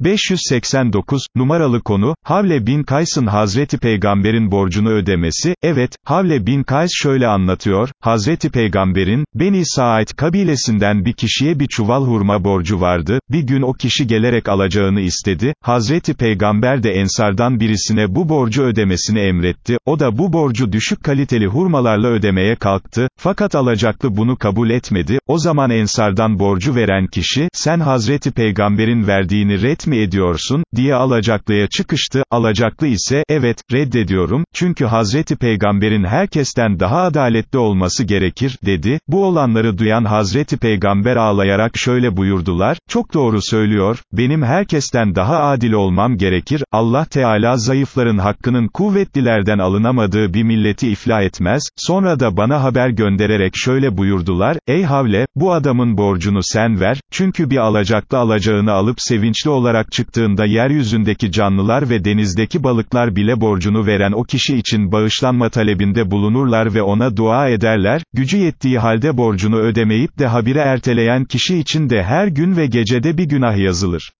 589, numaralı konu, Havle bin Kays'ın Hazreti Peygamber'in borcunu ödemesi, evet, Havle bin Kays şöyle anlatıyor, Hazreti Peygamber'in, Beni Said kabilesinden bir kişiye bir çuval hurma borcu vardı, bir gün o kişi gelerek alacağını istedi, Hazreti Peygamber de ensardan birisine bu borcu ödemesini emretti, o da bu borcu düşük kaliteli hurmalarla ödemeye kalktı, fakat alacaklı bunu kabul etmedi, o zaman ensardan borcu veren kişi, sen Hazreti Peygamber'in verdiğini ret mi ediyorsun, diye alacaklıya çıkıştı, alacaklı ise, evet, reddediyorum, çünkü Hazreti Peygamber'in herkesten daha adaletli olması gerekir, dedi, bu olanları duyan Hazreti Peygamber ağlayarak şöyle buyurdular, çok doğru söylüyor, benim herkesten daha adil olmam gerekir, Allah Teala zayıfların hakkının kuvvetlilerden alınamadığı bir milleti iflah etmez, sonra da bana haber göndererek şöyle buyurdular, ey Havle, bu adamın borcunu sen ver, çünkü bir alacaklı alacağını alıp sevinçli olarak çıktığında yeryüzündeki canlılar ve denizdeki balıklar bile borcunu veren o kişi için bağışlanma talebinde bulunurlar ve ona dua ederler, gücü yettiği halde borcunu ödemeyip de habire erteleyen kişi için de her gün ve gecede bir günah yazılır.